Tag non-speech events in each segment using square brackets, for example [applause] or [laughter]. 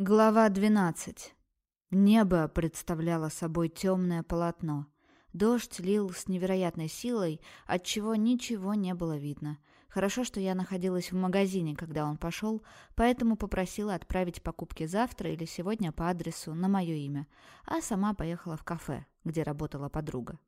Глава 12. Небо представляло собой темное полотно. Дождь лил с невероятной силой, отчего ничего не было видно. Хорошо, что я находилась в магазине, когда он пошел, поэтому попросила отправить покупки завтра или сегодня по адресу на мое имя, а сама поехала в кафе, где работала подруга.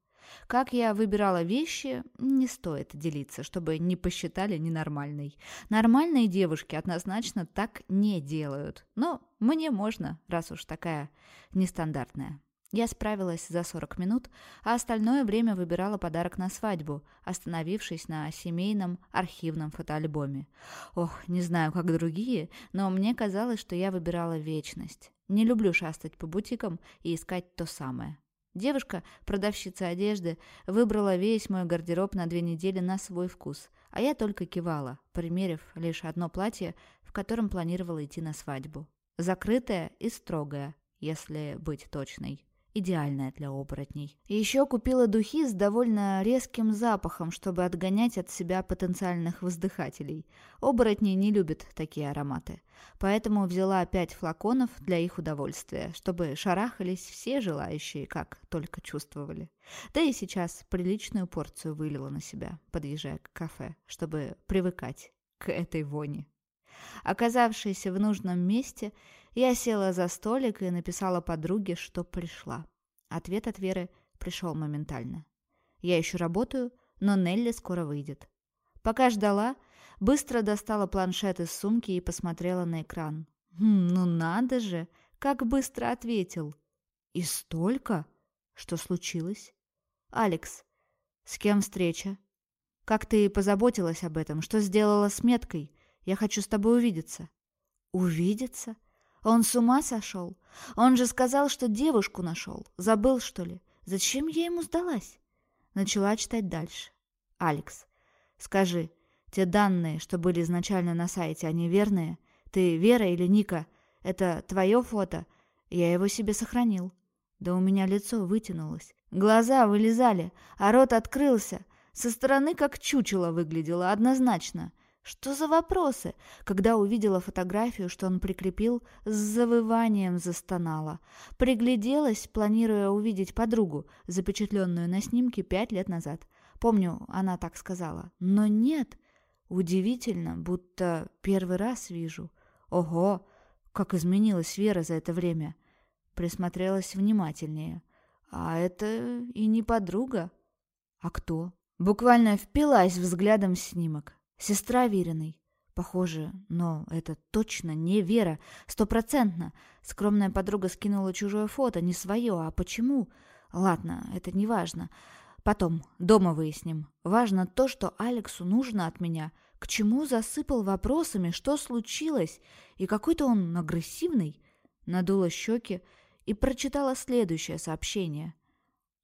Как я выбирала вещи, не стоит делиться, чтобы не посчитали ненормальной. Нормальные девушки однозначно так не делают. Но мне можно, раз уж такая нестандартная. Я справилась за 40 минут, а остальное время выбирала подарок на свадьбу, остановившись на семейном архивном фотоальбоме. Ох, не знаю, как другие, но мне казалось, что я выбирала вечность. Не люблю шастать по бутикам и искать то самое. Девушка, продавщица одежды, выбрала весь мой гардероб на две недели на свой вкус, а я только кивала, примерив лишь одно платье, в котором планировала идти на свадьбу. Закрытое и строгое, если быть точной идеальная для оборотней. Еще купила духи с довольно резким запахом, чтобы отгонять от себя потенциальных воздыхателей. Оборотни не любят такие ароматы. Поэтому взяла пять флаконов для их удовольствия, чтобы шарахались все желающие, как только чувствовали. Да и сейчас приличную порцию вылила на себя, подъезжая к кафе, чтобы привыкать к этой вони. Оказавшись в нужном месте, я села за столик и написала подруге, что пришла. Ответ от Веры пришел моментально. «Я еще работаю, но Нелли скоро выйдет». Пока ждала, быстро достала планшет из сумки и посмотрела на экран. «Хм, «Ну надо же! Как быстро ответил!» «И столько? Что случилось?» «Алекс, с кем встреча?» «Как ты позаботилась об этом? Что сделала с меткой? Я хочу с тобой увидеться». «Увидеться?» Он с ума сошел? Он же сказал, что девушку нашел. Забыл, что ли? Зачем я ему сдалась? Начала читать дальше. Алекс, скажи, те данные, что были изначально на сайте, они верные? Ты Вера или Ника? Это твое фото? Я его себе сохранил. Да у меня лицо вытянулось. Глаза вылезали, а рот открылся. Со стороны как чучело выглядело, однозначно. Что за вопросы? Когда увидела фотографию, что он прикрепил, с завыванием застонала. Пригляделась, планируя увидеть подругу, запечатленную на снимке пять лет назад. Помню, она так сказала. Но нет. Удивительно, будто первый раз вижу. Ого, как изменилась Вера за это время. Присмотрелась внимательнее. А это и не подруга. А кто? Буквально впилась взглядом в снимок. Сестра Вериной. Похоже, но это точно не Вера, стопроцентно. Скромная подруга скинула чужое фото, не свое. А почему? Ладно, это не важно. Потом, дома выясним. Важно то, что Алексу нужно от меня. К чему засыпал вопросами, что случилось? И какой-то он агрессивный. Надула щеки и прочитала следующее сообщение.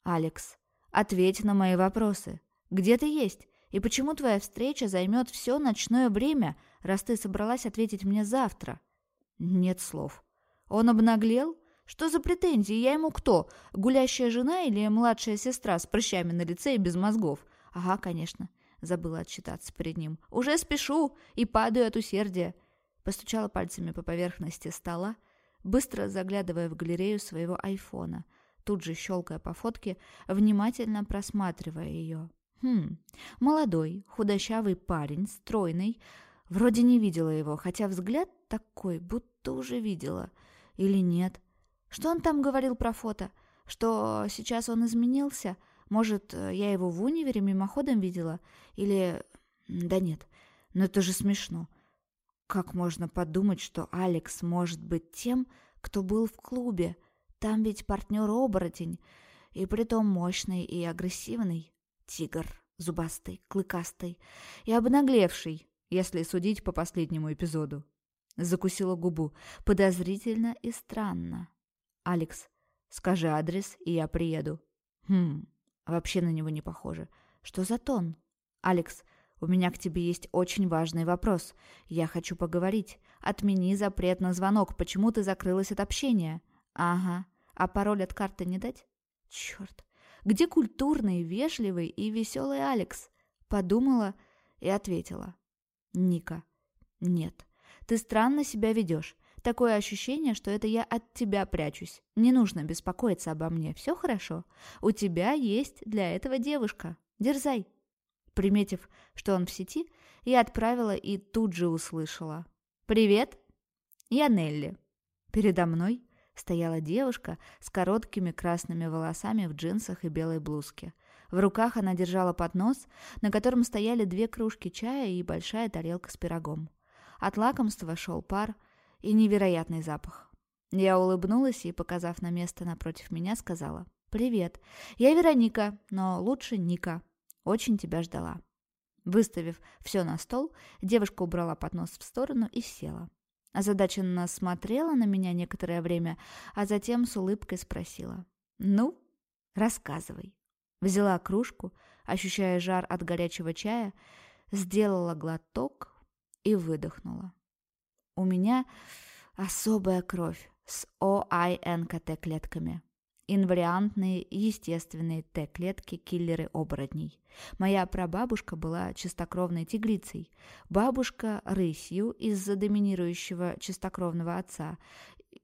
«Алекс, ответь на мои вопросы. Где ты есть? И почему твоя встреча займет все ночное время, раз ты собралась ответить мне завтра? Нет слов. Он обнаглел? Что за претензии? Я ему кто? Гулящая жена или младшая сестра с прыщами на лице и без мозгов? Ага, конечно. Забыла отчитаться перед ним. Уже спешу и падаю от усердия. Постучала пальцами по поверхности стола, быстро заглядывая в галерею своего айфона, тут же щелкая по фотке, внимательно просматривая ее. Хм, молодой, худощавый парень, стройный. Вроде не видела его, хотя взгляд такой, будто уже видела. Или нет? Что он там говорил про фото? Что сейчас он изменился? Может, я его в универе мимоходом видела? Или... Да нет, но это же смешно. Как можно подумать, что Алекс может быть тем, кто был в клубе? Там ведь партнер-оборотень, и притом мощный и агрессивный. Тигр, зубастый, клыкастый и обнаглевший, если судить по последнему эпизоду. Закусила губу. Подозрительно и странно. «Алекс, скажи адрес, и я приеду». «Хм, вообще на него не похоже. Что за тон?» «Алекс, у меня к тебе есть очень важный вопрос. Я хочу поговорить. Отмени запрет на звонок. Почему ты закрылась от общения?» «Ага. А пароль от карты не дать?» «Черт. Где культурный, вежливый и веселый Алекс? Подумала и ответила. Ника. Нет, ты странно себя ведешь. Такое ощущение, что это я от тебя прячусь. Не нужно беспокоиться обо мне. Все хорошо. У тебя есть для этого девушка. Дерзай. Приметив, что он в сети, я отправила и тут же услышала. «Привет, я Нелли». Передо мной стояла девушка с короткими красными волосами в джинсах и белой блузке. В руках она держала поднос, на котором стояли две кружки чая и большая тарелка с пирогом. От лакомства шел пар и невероятный запах. Я улыбнулась и, показав на место напротив меня, сказала «Привет, я Вероника, но лучше Ника». Очень тебя ждала». Выставив все на стол, девушка убрала поднос в сторону и села. Озадаченно смотрела на меня некоторое время, а затем с улыбкой спросила. «Ну, рассказывай». Взяла кружку, ощущая жар от горячего чая, сделала глоток и выдохнула. «У меня особая кровь с ОИНКТ-клетками инвариантные естественные Т-клетки киллеры оборотней. Моя прабабушка была чистокровной тигрицей, бабушка – рысью из-за доминирующего чистокровного отца.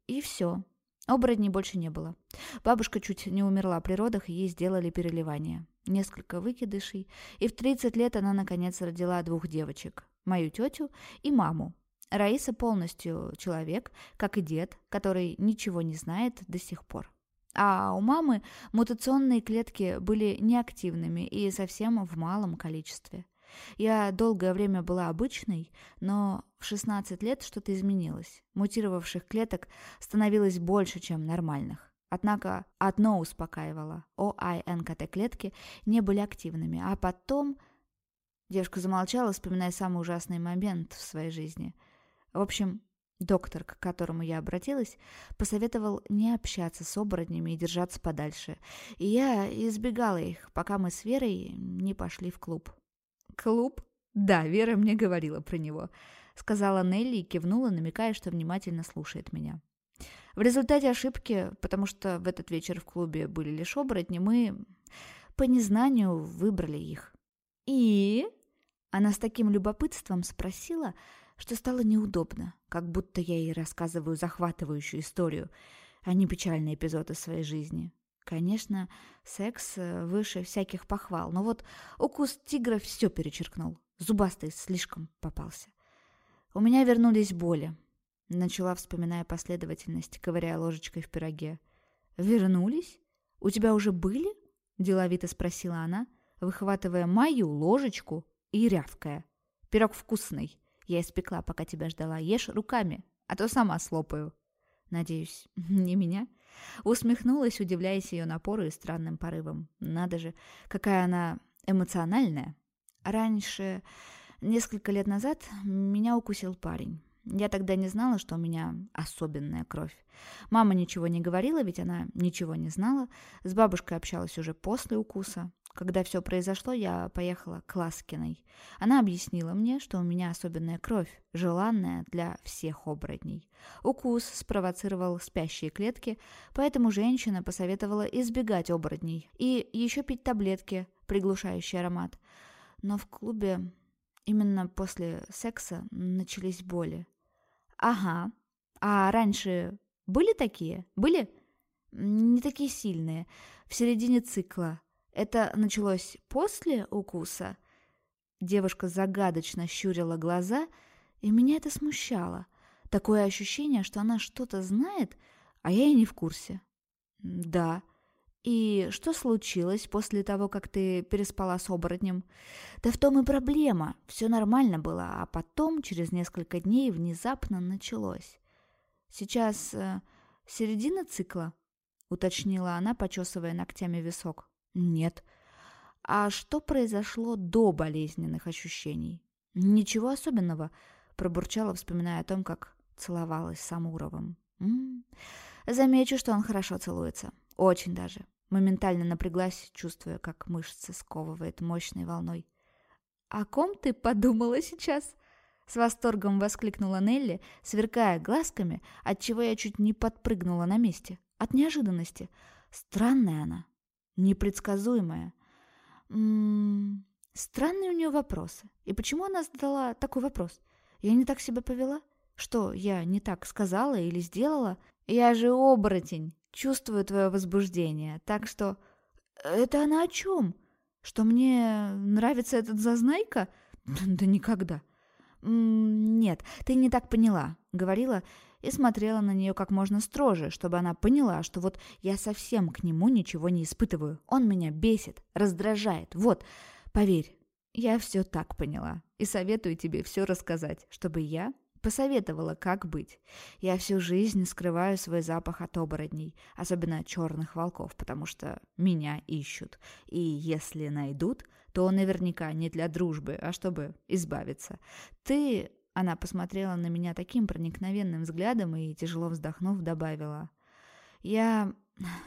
И все. Оборотней больше не было. Бабушка чуть не умерла при родах, и ей сделали переливание. Несколько выкидышей, и в 30 лет она, наконец, родила двух девочек – мою тетю и маму. Раиса полностью человек, как и дед, который ничего не знает до сих пор. А у мамы мутационные клетки были неактивными и совсем в малом количестве. Я долгое время была обычной, но в 16 лет что-то изменилось. Мутировавших клеток становилось больше, чем нормальных. Однако одно успокаивало. ОИНКТ-клетки не были активными. А потом... Девушка замолчала, вспоминая самый ужасный момент в своей жизни. В общем, Доктор, к которому я обратилась, посоветовал не общаться с оборотнями и держаться подальше. И я избегала их, пока мы с Верой не пошли в клуб. «Клуб?» «Да, Вера мне говорила про него», — сказала Нелли и кивнула, намекая, что внимательно слушает меня. В результате ошибки, потому что в этот вечер в клубе были лишь оборотни, мы по незнанию выбрали их. «И?» Она с таким любопытством спросила, — что стало неудобно, как будто я ей рассказываю захватывающую историю, а не печальный эпизод из своей жизни. Конечно, секс э, выше всяких похвал, но вот укус тигра все перечеркнул. Зубастый слишком попался. У меня вернулись боли. Начала, вспоминая последовательность, ковыряя ложечкой в пироге. «Вернулись? У тебя уже были?» – деловито спросила она, выхватывая мою ложечку и рявкая. «Пирог вкусный. Я испекла, пока тебя ждала. Ешь руками, а то сама слопаю. Надеюсь, [laughs] не меня?» Усмехнулась, удивляясь ее напору и странным порывам. «Надо же, какая она эмоциональная!» Раньше, несколько лет назад, меня укусил парень. Я тогда не знала, что у меня особенная кровь. Мама ничего не говорила, ведь она ничего не знала. С бабушкой общалась уже после укуса. Когда все произошло, я поехала к Ласкиной. Она объяснила мне, что у меня особенная кровь, желанная для всех оборотней. Укус спровоцировал спящие клетки, поэтому женщина посоветовала избегать оборотней и еще пить таблетки, приглушающие аромат. Но в клубе именно после секса начались боли. «Ага. А раньше были такие? Были?» «Не такие сильные. В середине цикла». Это началось после укуса? Девушка загадочно щурила глаза, и меня это смущало. Такое ощущение, что она что-то знает, а я и не в курсе. Да. И что случилось после того, как ты переспала с оборотнем? Да в том и проблема. Все нормально было, а потом, через несколько дней, внезапно началось. Сейчас э, середина цикла, уточнила она, почесывая ногтями висок. Нет. А что произошло до болезненных ощущений? Ничего особенного, пробурчала, вспоминая о том, как целовалась с Амуровым. М -м. Замечу, что он хорошо целуется. Очень даже. Моментально напряглась, чувствуя, как мышцы сковывает мощной волной. «О ком ты подумала сейчас?» С восторгом воскликнула Нелли, сверкая глазками, отчего я чуть не подпрыгнула на месте. От неожиданности. Странная она, непредсказуемая. М странные у нее вопросы. И почему она задала такой вопрос? Я не так себя повела? Что, я не так сказала или сделала? Я же оборотень, чувствую твое возбуждение, так что... Это она о чем? Что мне нравится этот зазнайка? [laughs] Да никогда. «Нет, ты не так поняла», — говорила и смотрела на нее как можно строже, чтобы она поняла, что вот я совсем к нему ничего не испытываю. Он меня бесит, раздражает. Вот, поверь, я все так поняла и советую тебе все рассказать, чтобы я посоветовала, как быть. Я всю жизнь скрываю свой запах от оборотней, особенно черных волков, потому что меня ищут. И если найдут, то наверняка не для дружбы, а чтобы избавиться. Ты...» Она посмотрела на меня таким проникновенным взглядом и, тяжело вздохнув, добавила. «Я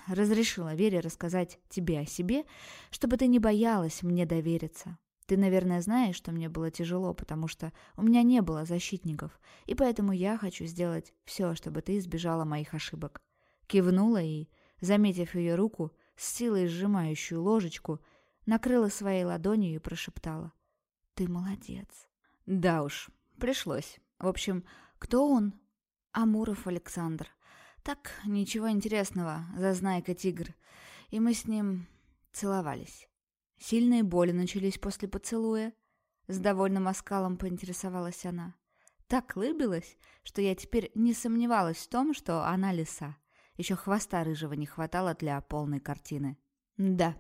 разрешила Вере рассказать тебе о себе, чтобы ты не боялась мне довериться. Ты, наверное, знаешь, что мне было тяжело, потому что у меня не было защитников, и поэтому я хочу сделать все, чтобы ты избежала моих ошибок». Кивнула и, заметив ее руку, с силой сжимающую ложечку, накрыла своей ладонью и прошептала. «Ты молодец». «Да уж, пришлось. В общем, кто он?» «Амуров Александр. Так, ничего интересного, зазнайка-тигр. И мы с ним целовались. Сильные боли начались после поцелуя. С довольным оскалом поинтересовалась она. Так лыбилась, что я теперь не сомневалась в том, что она лиса. Еще хвоста рыжего не хватало для полной картины. «Да»,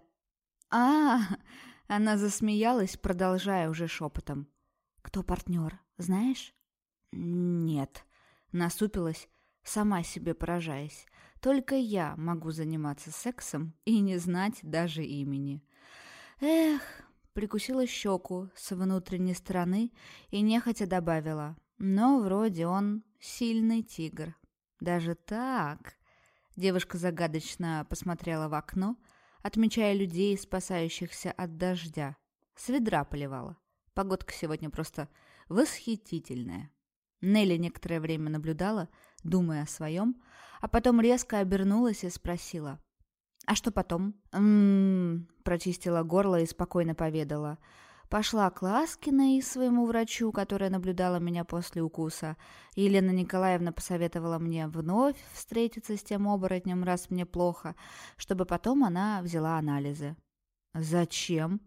а, [laughs] Она засмеялась, продолжая уже шепотом. «Кто партнер, знаешь?» «Нет», — насупилась, сама себе поражаясь. «Только я могу заниматься сексом и не знать даже имени». «Эх», — прикусила щеку с внутренней стороны и нехотя добавила. «Но вроде он сильный тигр». «Даже так?» Девушка загадочно посмотрела в окно, — отмечая людей, спасающихся от дождя. С ведра поливала. Погодка сегодня просто восхитительная. Нелли некоторое время наблюдала, думая о своем, а потом резко обернулась и спросила. «А что потом?» «М-м-м», прочистила горло и спокойно поведала. Пошла к Ласкиной, своему врачу, которая наблюдала меня после укуса. Елена Николаевна посоветовала мне вновь встретиться с тем оборотнем, раз мне плохо, чтобы потом она взяла анализы. «Зачем?»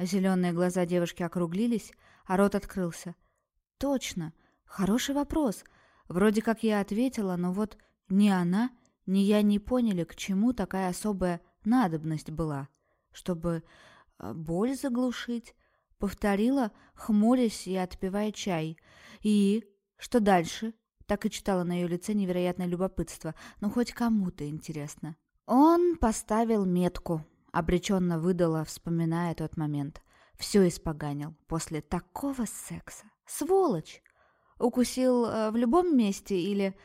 Зеленые глаза девушки округлились, а рот открылся. «Точно! Хороший вопрос. Вроде как я ответила, но вот ни она, ни я не поняли, к чему такая особая надобность была. Чтобы э, боль заглушить, Повторила, хмурясь и отпивая чай. «И? Что дальше?» Так и читала на ее лице невероятное любопытство. «Ну, хоть кому-то интересно». Он поставил метку. Обреченно выдала, вспоминая тот момент. Все испоганил после такого секса. Сволочь! Укусил э, в любом месте или...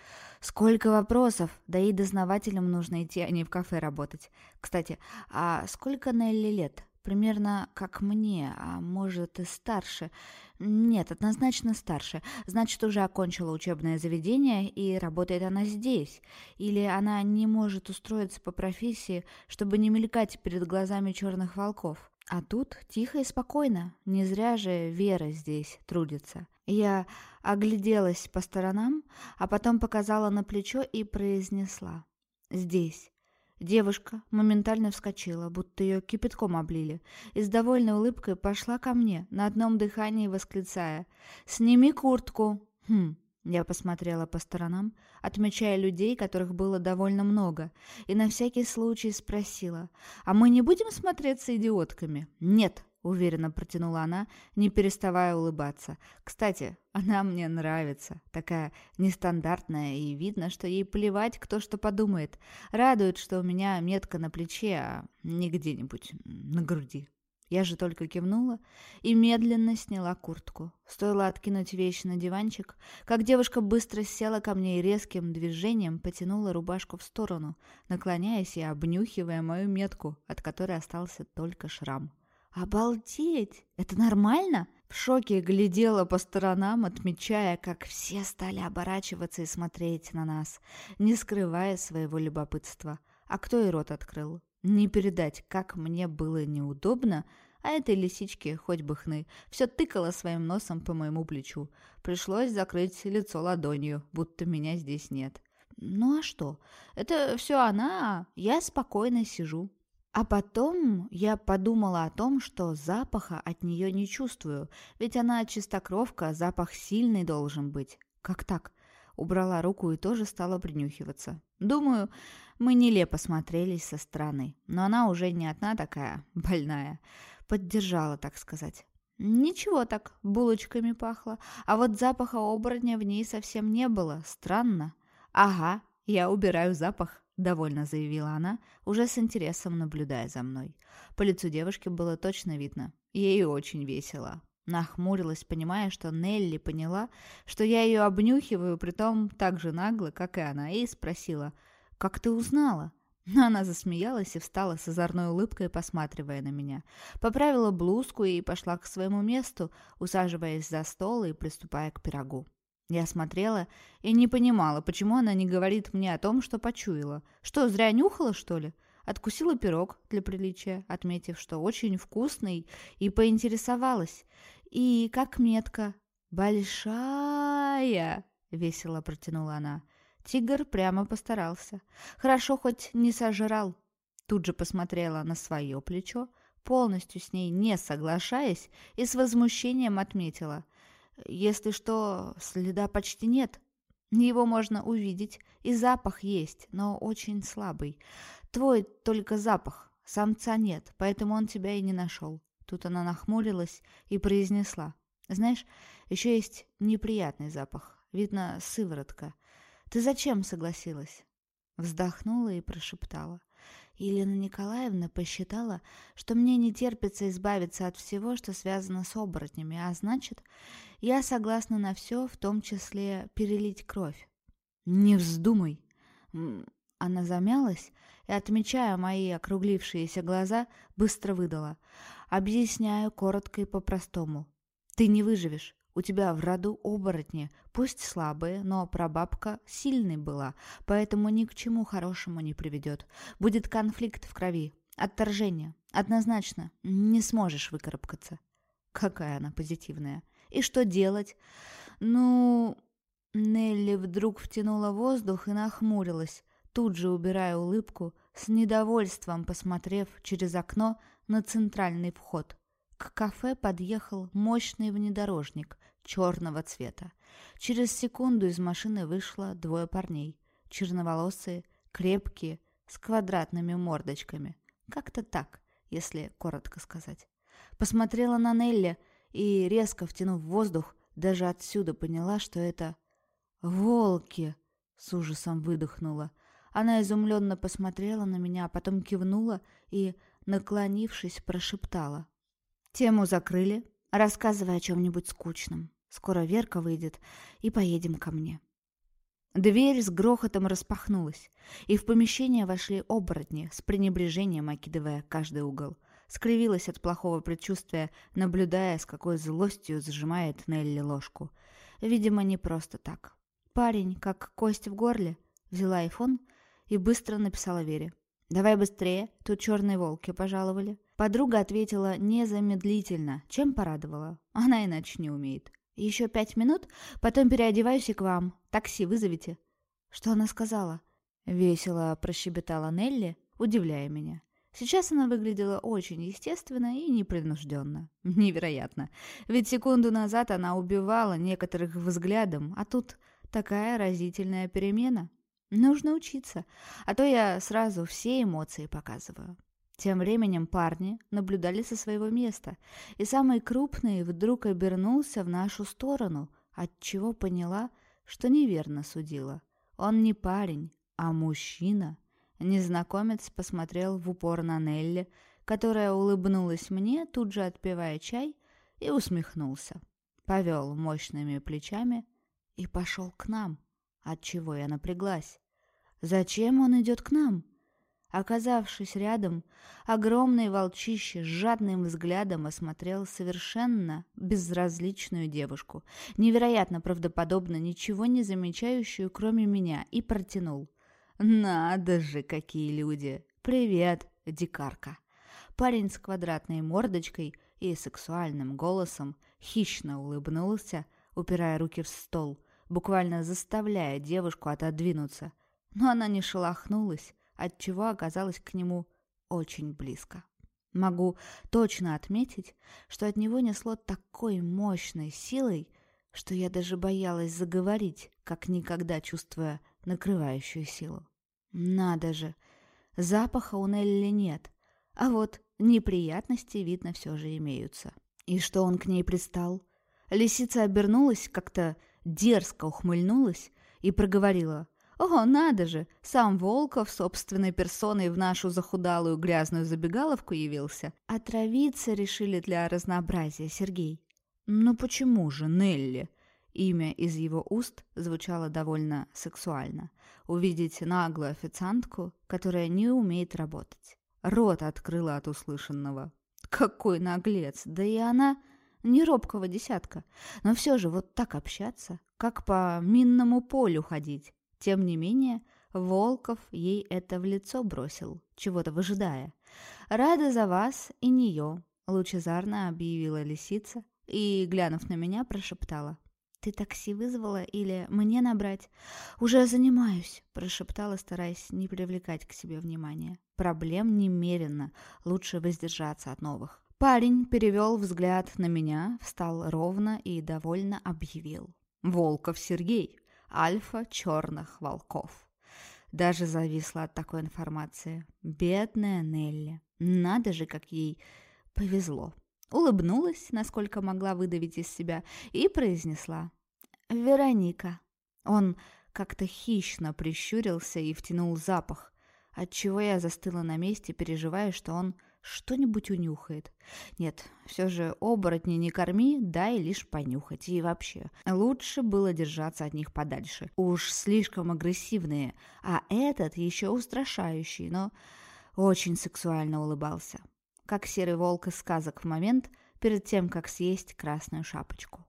Сколько вопросов, да и дознавателям нужно идти, а не в кафе работать. Кстати, а сколько Нелли лет? Примерно как мне, а может и старше. Нет, однозначно старше. Значит, уже окончила учебное заведение, и работает она здесь. Или она не может устроиться по профессии, чтобы не мелькать перед глазами черных волков. А тут тихо и спокойно. Не зря же Вера здесь трудится. Я огляделась по сторонам, а потом показала на плечо и произнесла. «Здесь». Девушка моментально вскочила, будто ее кипятком облили, и с довольной улыбкой пошла ко мне, на одном дыхании восклицая «Сними куртку!» «Хм...» Я посмотрела по сторонам, отмечая людей, которых было довольно много, и на всякий случай спросила «А мы не будем смотреться идиотками?» «Нет!» Уверенно протянула она, не переставая улыбаться. Кстати, она мне нравится, такая нестандартная, и видно, что ей плевать, кто что подумает. Радует, что у меня метка на плече, а не где-нибудь на груди. Я же только кивнула и медленно сняла куртку. Стоило откинуть вещи на диванчик, как девушка быстро села ко мне и резким движением потянула рубашку в сторону, наклоняясь и обнюхивая мою метку, от которой остался только шрам. «Обалдеть! Это нормально?» В шоке глядела по сторонам, отмечая, как все стали оборачиваться и смотреть на нас, не скрывая своего любопытства. А кто и рот открыл? Не передать, как мне было неудобно А этой лисичке хоть бы хны. Все тыкала своим носом по моему плечу. Пришлось закрыть лицо ладонью, будто меня здесь нет. Ну а что? Это все она, а я спокойно сижу. А потом я подумала о том, что запаха от нее не чувствую, ведь она чистокровка, запах сильный должен быть. Как так? Убрала руку и тоже стала принюхиваться. Думаю, мы нелепо смотрелись со стороны, но она уже не одна такая [laughs] больная. Поддержала, так сказать. Ничего так, булочками пахло, а вот запаха оборотня в ней совсем не было. Странно. Ага, я убираю запах. — довольно заявила она, уже с интересом наблюдая за мной. По лицу девушки было точно видно. Ей очень весело. Нахмурилась, понимая, что Нелли поняла, что я ее обнюхиваю, притом так же нагло, как и она, и спросила, «Как ты узнала?» Но она засмеялась и встала с озорной улыбкой, посматривая на меня. Поправила блузку и пошла к своему месту, усаживаясь за стол и приступая к пирогу. Я смотрела и не понимала, почему она не говорит мне о том, что почуяла. Что, зря нюхала, что ли? Откусила пирог для приличия, отметив, что очень вкусный, и поинтересовалась. И как метка. «Большая!» — весело протянула она. Тигр прямо постарался. Хорошо хоть не сожрал. Тут же посмотрела на свое плечо, полностью с ней не соглашаясь, и с возмущением отметила — если что, следа почти нет. Его можно увидеть, и запах есть, но очень слабый. Твой только запах, самца нет, поэтому он тебя и не нашел. Тут она нахмурилась и произнесла. Знаешь, еще есть неприятный запах. Видно, сыворотка. Ты зачем согласилась? Вздохнула и прошептала. Елена Николаевна посчитала, что мне не терпится избавиться от всего, что связано с оборотнями, а значит, я согласна на все, в том числе перелить кровь. «Не вздумай!» Она замялась и, отмечая мои округлившиеся глаза, быстро выдала. «Объясняю коротко и по-простому. Ты не выживешь. У тебя в роду оборотни, пусть слабые, но прабабка сильной была, поэтому ни к чему хорошему не приведет. Будет конфликт в крови, отторжение. Однозначно, не сможешь выкарабкаться. Какая она позитивная. И что делать? Ну... Нелли вдруг втянула воздух и нахмурилась, тут же убирая улыбку, с недовольством посмотрев через окно на центральный вход. К кафе подъехал мощный внедорожник черного цвета. Через секунду из машины вышло двое парней. Черноволосые, крепкие, с квадратными мордочками. Как-то так, если коротко сказать. Посмотрела на Нелли и, резко втянув воздух, даже отсюда поняла, что это «волки!» — с ужасом выдохнула. Она изумленно посмотрела на меня, а потом кивнула и, наклонившись, прошептала. Тему закрыли. Рассказывай о чем-нибудь скучном. Скоро Верка выйдет, и поедем ко мне. Дверь с грохотом распахнулась, и в помещение вошли оборотни, с пренебрежением окидывая каждый угол. Скривилась от плохого предчувствия, наблюдая, с какой злостью сжимает Нелли ложку. Видимо, не просто так. Парень, как кость в горле, взяла айфон и быстро написала Вере. «Давай быстрее, тут черные волки пожаловали». Подруга ответила незамедлительно, чем порадовала. Она иначе не умеет. «Еще пять минут, потом переодеваюсь и к вам. Такси вызовите». «Что она сказала?» Весело прощебетала Нелли, удивляя меня. Сейчас она выглядела очень естественно и непринужденно. [laughs] Невероятно. Ведь секунду назад она убивала некоторых взглядом, а тут такая разительная перемена. Нужно учиться, а то я сразу все эмоции показываю. Тем временем парни наблюдали со своего места, и самый крупный вдруг обернулся в нашу сторону, отчего поняла, что неверно судила. Он не парень, а мужчина. Незнакомец посмотрел в упор на Нелли, которая улыбнулась мне, тут же отпивая чай, и усмехнулся. Повел мощными плечами и пошел к нам, отчего я напряглась. «Зачем он идет к нам?» Оказавшись рядом, огромный волчище с жадным взглядом осмотрел совершенно безразличную девушку, невероятно правдоподобно ничего не замечающую, кроме меня, и протянул. «Надо же, какие люди! Привет, дикарка!» Парень с квадратной мордочкой и сексуальным голосом хищно улыбнулся, упирая руки в стол, буквально заставляя девушку отодвинуться. Но она не шелохнулась, отчего оказалась к нему очень близко. Могу точно отметить, что от него несло такой мощной силой, что я даже боялась заговорить, как никогда чувствуя накрывающую силу. Надо же, запаха у Нелли нет, а вот неприятности, видно, все же имеются. И что он к ней пристал? Лисица обернулась, как-то дерзко ухмыльнулась и проговорила. «О, надо же! Сам Волков собственной персоной в нашу захудалую грязную забегаловку явился. Отравиться решили для разнообразия, Сергей». «Ну почему же, Нелли?» Имя из его уст звучало довольно сексуально. Увидеть наглую официантку, которая не умеет работать. Рот открыла от услышанного. Какой наглец! Да и она не робкого десятка. Но все же вот так общаться, как по минному полю ходить. Тем не менее, Волков ей это в лицо бросил, чего-то выжидая. «Рада за вас и нее», — лучезарно объявила лисица и, глянув на меня, прошептала. «Ты такси вызвала или мне набрать?» «Уже занимаюсь», – прошептала, стараясь не привлекать к себе внимания. «Проблем немерено. Лучше воздержаться от новых». Парень перевел взгляд на меня, встал ровно и довольно объявил. «Волков Сергей, альфа черных волков». Даже зависла от такой информации. Бедная Нелли. Надо же, как ей повезло улыбнулась, насколько могла выдавить из себя, и произнесла «Вероника». Он как-то хищно прищурился и втянул запах, отчего я застыла на месте, переживая, что он что-нибудь унюхает. Нет, все же оборотни не корми, дай лишь понюхать. И вообще, лучше было держаться от них подальше. Уж слишком агрессивные, а этот еще устрашающий, но очень сексуально улыбался как серый волк из сказок в момент перед тем, как съесть красную шапочку.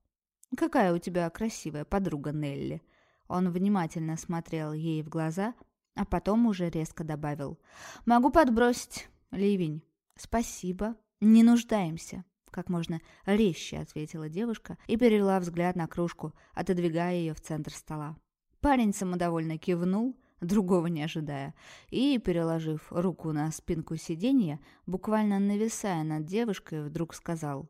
«Какая у тебя красивая подруга Нелли!» Он внимательно смотрел ей в глаза, а потом уже резко добавил. «Могу подбросить. Ливень. Спасибо. Не нуждаемся». Как можно резче ответила девушка и перевела взгляд на кружку, отодвигая ее в центр стола. Парень самодовольно кивнул, другого не ожидая, и, переложив руку на спинку сиденья, буквально нависая над девушкой, вдруг сказал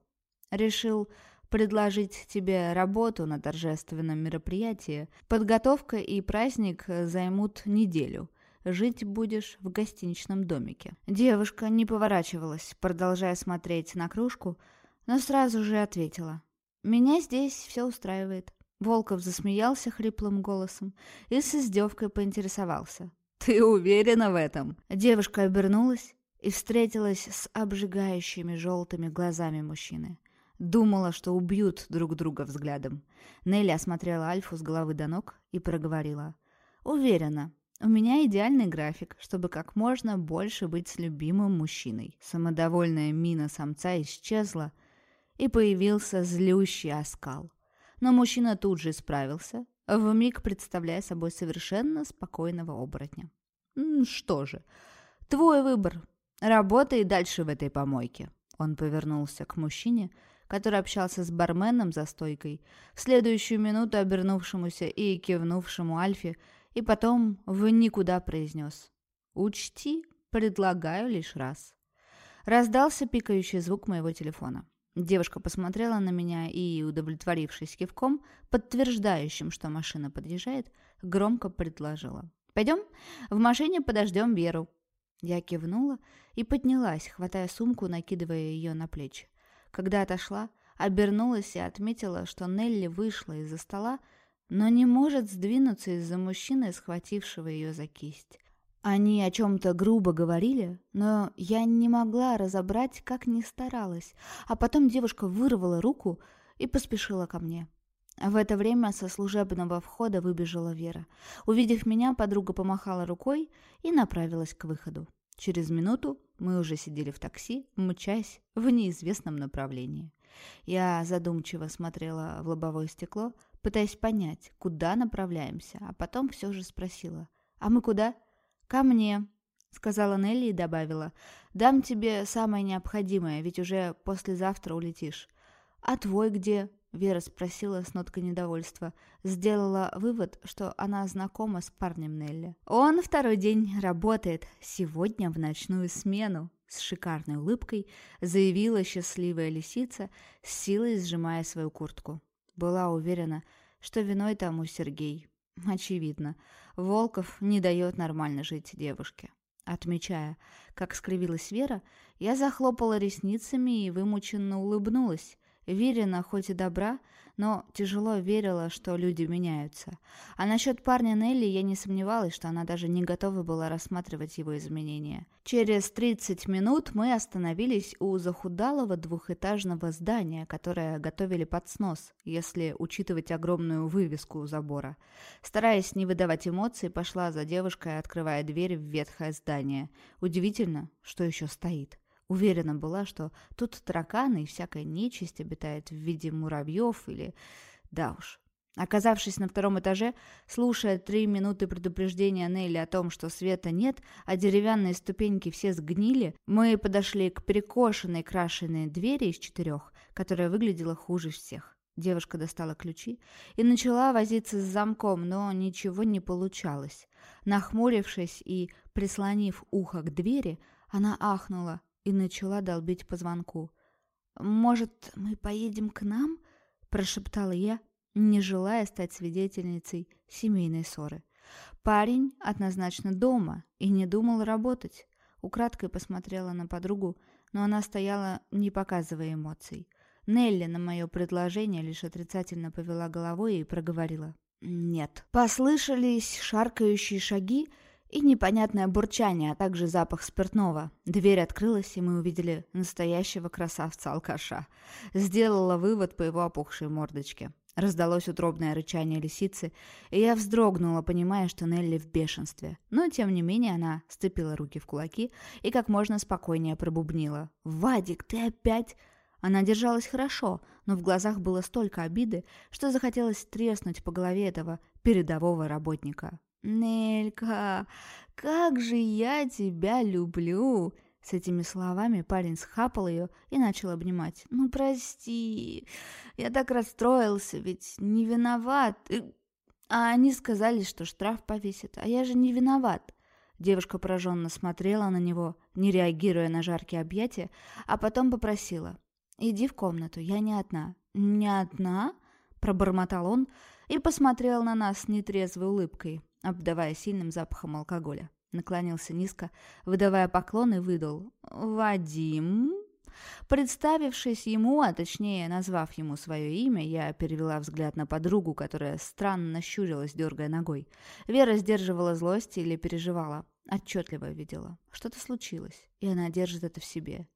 «Решил предложить тебе работу на торжественном мероприятии. Подготовка и праздник займут неделю. Жить будешь в гостиничном домике». Девушка не поворачивалась, продолжая смотреть на кружку, но сразу же ответила «Меня здесь все устраивает». Волков засмеялся хриплым голосом и с издевкой поинтересовался. «Ты уверена в этом?» Девушка обернулась и встретилась с обжигающими желтыми глазами мужчины. Думала, что убьют друг друга взглядом. Нелли осмотрела Альфу с головы до ног и проговорила. «Уверена, у меня идеальный график, чтобы как можно больше быть с любимым мужчиной». Самодовольная мина самца исчезла, и появился злющий оскал но мужчина тут же справился, вмиг представляя собой совершенно спокойного оборотня. «Что же, твой выбор. Работай дальше в этой помойке». Он повернулся к мужчине, который общался с барменом за стойкой, в следующую минуту обернувшемуся и кивнувшему Альфе, и потом в никуда произнес «Учти, предлагаю лишь раз». Раздался пикающий звук моего телефона. Девушка посмотрела на меня и, удовлетворившись кивком, подтверждающим, что машина подъезжает, громко предложила. «Пойдем? В машине подождем Веру». Я кивнула и поднялась, хватая сумку, накидывая ее на плечи. Когда отошла, обернулась и отметила, что Нелли вышла из-за стола, но не может сдвинуться из-за мужчины, схватившего ее за кисть. Они о чем-то грубо говорили, но я не могла разобрать, как ни старалась. А потом девушка вырвала руку и поспешила ко мне. В это время со служебного входа выбежала Вера. Увидев меня, подруга помахала рукой и направилась к выходу. Через минуту мы уже сидели в такси, мчась в неизвестном направлении. Я задумчиво смотрела в лобовое стекло, пытаясь понять, куда направляемся, а потом все же спросила. «А мы куда?» «Ко мне», — сказала Нелли и добавила. «Дам тебе самое необходимое, ведь уже послезавтра улетишь». «А твой где?» — Вера спросила с ноткой недовольства. Сделала вывод, что она знакома с парнем Нелли. «Он второй день работает, сегодня в ночную смену», — с шикарной улыбкой заявила счастливая лисица, с силой сжимая свою куртку. Была уверена, что виной тому Сергей. Очевидно, Волков не дает нормально жить девушке. Отмечая, как скривилась Вера, я захлопала ресницами и вымученно улыбнулась. Верина хоть и добра, но тяжело верила, что люди меняются. А насчет парня Нелли я не сомневалась, что она даже не готова была рассматривать его изменения. Через 30 минут мы остановились у захудалого двухэтажного здания, которое готовили под снос, если учитывать огромную вывеску у забора. Стараясь не выдавать эмоций, пошла за девушкой, открывая дверь в ветхое здание. Удивительно, что еще стоит. Уверена была, что тут тараканы и всякая нечисть обитает в виде муравьев или... Да уж. Оказавшись на втором этаже, слушая три минуты предупреждения Нелли о том, что света нет, а деревянные ступеньки все сгнили, мы подошли к перекошенной крашеной двери из четырех, которая выглядела хуже всех. Девушка достала ключи и начала возиться с замком, но ничего не получалось. Нахмурившись и прислонив ухо к двери, она ахнула и начала долбить по звонку. «Может, мы поедем к нам?» – прошептала я, не желая стать свидетельницей семейной ссоры. Парень однозначно дома и не думал работать. Украдкой посмотрела на подругу, но она стояла, не показывая эмоций. Нелли на мое предложение лишь отрицательно повела головой и проговорила. «Нет». Послышались шаркающие шаги, и непонятное бурчание, а также запах спиртного. Дверь открылась, и мы увидели настоящего красавца-алкаша. Сделала вывод по его опухшей мордочке. Раздалось утробное рычание лисицы, и я вздрогнула, понимая, что Нелли в бешенстве. Но, тем не менее, она сцепила руки в кулаки и как можно спокойнее пробубнила. «Вадик, ты опять...» Она держалась хорошо, но в глазах было столько обиды, что захотелось треснуть по голове этого передового работника. «Нелька, как же я тебя люблю!» С этими словами парень схапал ее и начал обнимать. «Ну, прости, я так расстроился, ведь не виноват. А они сказали, что штраф повесят, а я же не виноват». Девушка пораженно смотрела на него, не реагируя на жаркие объятия, а потом попросила. «Иди в комнату, я не одна». «Не одна?» – пробормотал он и посмотрел на нас нетрезвой улыбкой обдавая сильным запахом алкоголя. Наклонился низко, выдавая поклон и выдал «Вадим?» Представившись ему, а точнее назвав ему свое имя, я перевела взгляд на подругу, которая странно щурилась, дергая ногой. Вера сдерживала злость или переживала. Отчетливо видела. Что-то случилось, и она держит это в себе.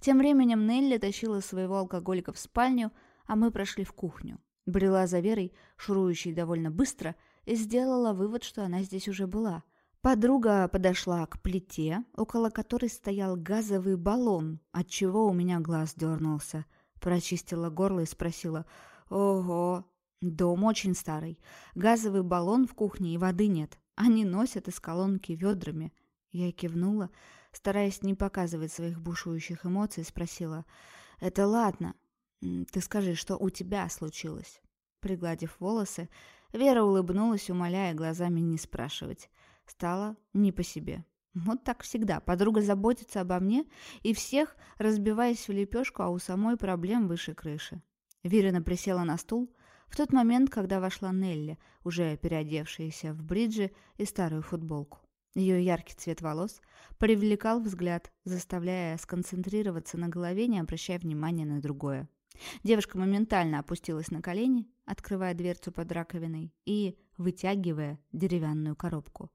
Тем временем Нелли тащила своего алкоголика в спальню, а мы прошли в кухню. Брела за Верой, шурующей довольно быстро, сделала вывод, что она здесь уже была. Подруга подошла к плите, около которой стоял газовый баллон, отчего у меня глаз дернулся. Прочистила горло и спросила «Ого, дом очень старый. Газовый баллон в кухне и воды нет. Они носят из колонки ведрами». Я кивнула, стараясь не показывать своих бушующих эмоций, спросила «Это ладно. Ты скажи, что у тебя случилось?» Пригладив волосы, Вера улыбнулась, умоляя глазами не спрашивать. Стало не по себе. Вот так всегда. Подруга заботится обо мне и всех, разбиваясь в лепешку, а у самой проблем выше крыши. Вирина присела на стул в тот момент, когда вошла Нелли, уже переодевшаяся в бриджи и старую футболку. Ее яркий цвет волос привлекал взгляд, заставляя сконцентрироваться на голове, не обращая внимания на другое. Девушка моментально опустилась на колени, открывая дверцу под раковиной и вытягивая деревянную коробку.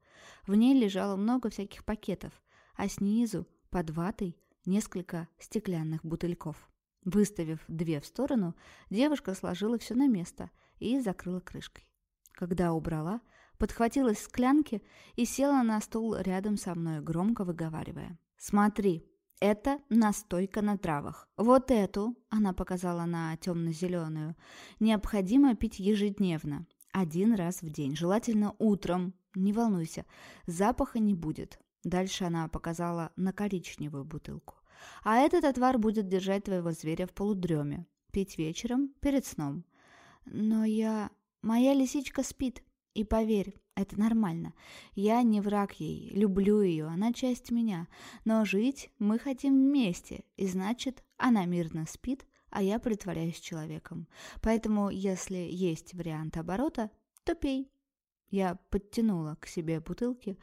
В ней лежало много всяких пакетов, а снизу, под ватой, несколько стеклянных бутыльков. Выставив две в сторону, девушка сложила все на место и закрыла крышкой. Когда убрала, подхватила склянки и села на стул рядом со мной, громко выговаривая. «Смотри, это настойка на травах. Вот эту, она показала на темно-зеленую, необходимо пить ежедневно, один раз в день, желательно утром. Не волнуйся, запаха не будет. Дальше она показала на коричневую бутылку. А этот отвар будет держать твоего зверя в полудреме. Пить вечером, перед сном. Но я... Моя лисичка спит. И поверь, это нормально. Я не враг ей, люблю ее, она часть меня. Но жить мы хотим вместе, и значит, она мирно спит, а я притворяюсь человеком. Поэтому, если есть вариант оборота, то пей. Я подтянула к себе бутылки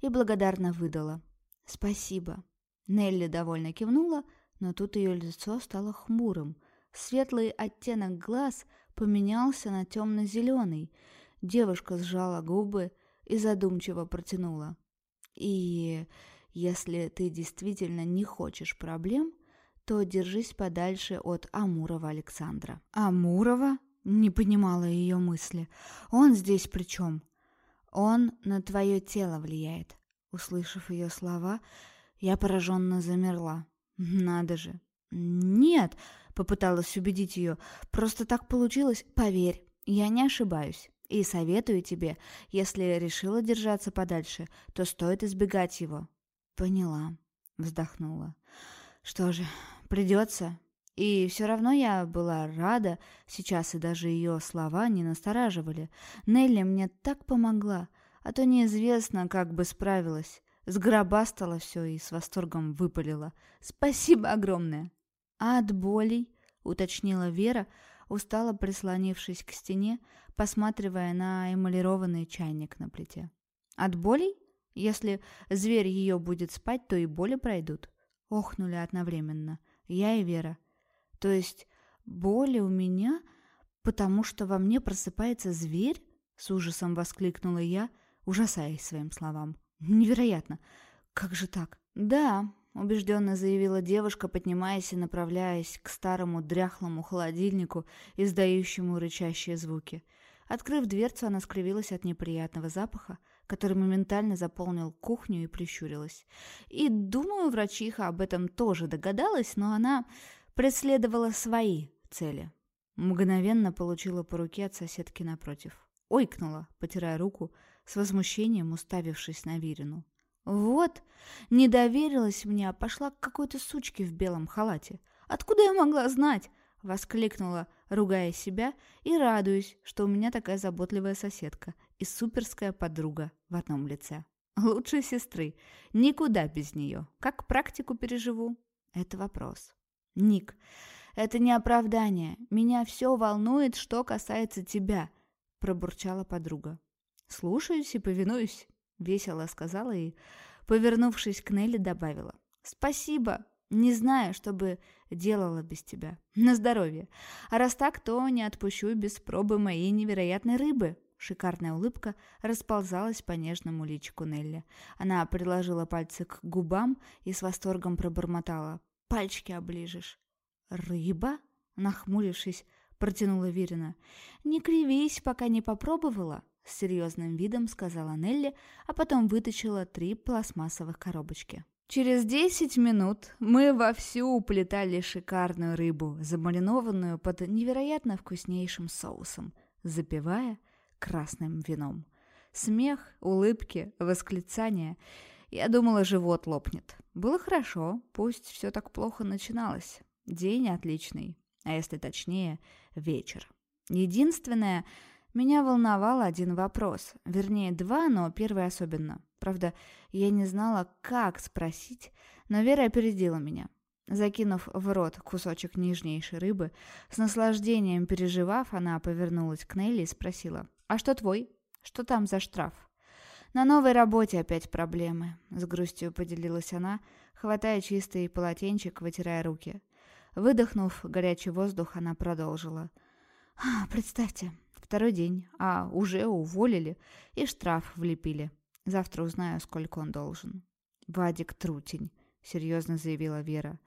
и благодарно выдала. «Спасибо». Нелли довольно кивнула, но тут ее лицо стало хмурым. Светлый оттенок глаз поменялся на темно-зеленый. Девушка сжала губы и задумчиво протянула. «И если ты действительно не хочешь проблем, то держись подальше от Амурова Александра». «Амурова?» — не понимала ее мысли. «Он здесь при чем?» «Он на твое тело влияет». Услышав ее слова, я пораженно замерла. «Надо же!» «Нет!» — попыталась убедить ее. «Просто так получилось. Поверь, я не ошибаюсь. И советую тебе, если решила держаться подальше, то стоит избегать его». «Поняла», — вздохнула. «Что же, Придется. И все равно я была рада, сейчас и даже ее слова не настораживали. Нелли мне так помогла, а то неизвестно, как бы справилась. Сгробастала все и с восторгом выпалила. «Спасибо огромное!» «А от болей?» — уточнила Вера, устало прислонившись к стене, посматривая на эмалированный чайник на плите. «От болей? Если зверь ее будет спать, то и боли пройдут». Охнули одновременно. Я и Вера. То есть боли у меня, потому что во мне просыпается зверь? С ужасом воскликнула я, ужасаясь своим словам. Невероятно. Как же так? Да, убежденно заявила девушка, поднимаясь и направляясь к старому дряхлому холодильнику, издающему рычащие звуки. Открыв дверцу, она скривилась от неприятного запаха, который моментально заполнил кухню и прищурилась. И, думаю, врачиха об этом тоже догадалась, но она преследовала свои цели. Мгновенно получила по руке от соседки напротив. Ойкнула, потирая руку, с возмущением уставившись на Вирину. «Вот, не доверилась мне, а пошла к какой-то сучке в белом халате. Откуда я могла знать?» — воскликнула, ругая себя и радуясь, что у меня такая заботливая соседка и суперская подруга в одном лице. Лучшей сестры. Никуда без нее. Как практику переживу? Это вопрос. Ник, это не оправдание. Меня все волнует, что касается тебя, пробурчала подруга. Слушаюсь и повинуюсь, весело сказала и, повернувшись к Нелли, добавила. Спасибо. Не знаю, что бы делала без тебя. На здоровье. А раз так, то не отпущу без пробы моей невероятной рыбы. Шикарная улыбка расползалась по нежному личику Нелли. Она приложила пальцы к губам и с восторгом пробормотала. «Пальчики оближешь». «Рыба?» — нахмурившись, протянула Вирина. «Не кривись, пока не попробовала», — с серьезным видом сказала Нелли, а потом вытащила три пластмассовых коробочки. Через десять минут мы вовсю уплетали шикарную рыбу, замаринованную под невероятно вкуснейшим соусом, запивая красным вином. Смех, улыбки, восклицания. Я думала, живот лопнет. Было хорошо, пусть все так плохо начиналось. День отличный, а если точнее, вечер. Единственное, меня волновал один вопрос. Вернее, два, но первый особенно. Правда, я не знала, как спросить, но Вера опередила меня. Закинув в рот кусочек нежнейшей рыбы, с наслаждением переживав, она повернулась к Нелли и спросила, «А что твой? Что там за штраф?» «На новой работе опять проблемы», — с грустью поделилась она, хватая чистый полотенчик, вытирая руки. Выдохнув горячий воздух, она продолжила. «А, «Представьте, второй день, а уже уволили и штраф влепили. Завтра узнаю, сколько он должен». «Вадик Трутень», — серьезно заявила Вера.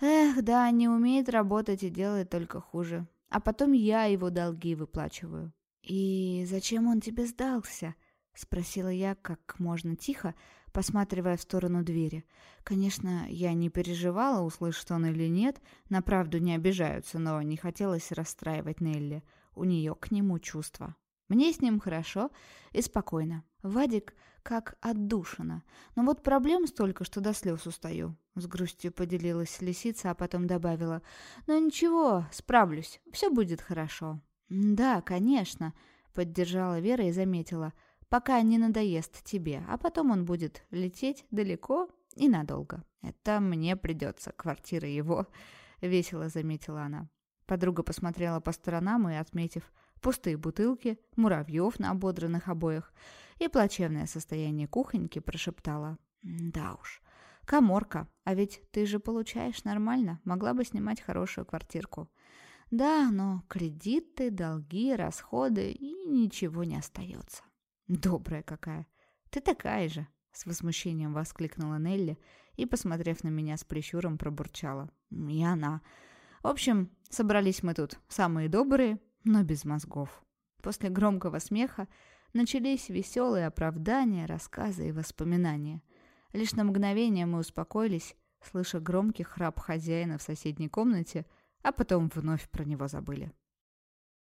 «Эх, да, не умеет работать и делает только хуже. А потом я его долги выплачиваю». «И зачем он тебе сдался?» — спросила я как можно тихо, посматривая в сторону двери. Конечно, я не переживала, услышит он или нет, на правду не обижаются, но не хотелось расстраивать Нелли. У нее к нему чувства. Мне с ним хорошо и спокойно. Вадик как отдушина. Но вот проблем столько, что до слез устаю. С грустью поделилась лисица, а потом добавила. «Но ничего, справлюсь, все будет хорошо». «Да, конечно», — поддержала Вера и заметила. «Пока не надоест тебе, а потом он будет лететь далеко и надолго. Это мне придется, квартира его», — весело заметила она. Подруга посмотрела по сторонам и, отметив пустые бутылки, муравьев на ободранных обоях и плачевное состояние кухоньки, прошептала. «Да уж, коморка, а ведь ты же получаешь нормально, могла бы снимать хорошую квартирку». «Да, но кредиты, долги, расходы и ничего не остается». «Добрая какая! Ты такая же!» С возмущением воскликнула Нелли и, посмотрев на меня с прищуром, пробурчала. «И она. В общем, собрались мы тут самые добрые, но без мозгов». После громкого смеха начались веселые оправдания, рассказы и воспоминания. Лишь на мгновение мы успокоились, слыша громкий храп хозяина в соседней комнате, а потом вновь про него забыли.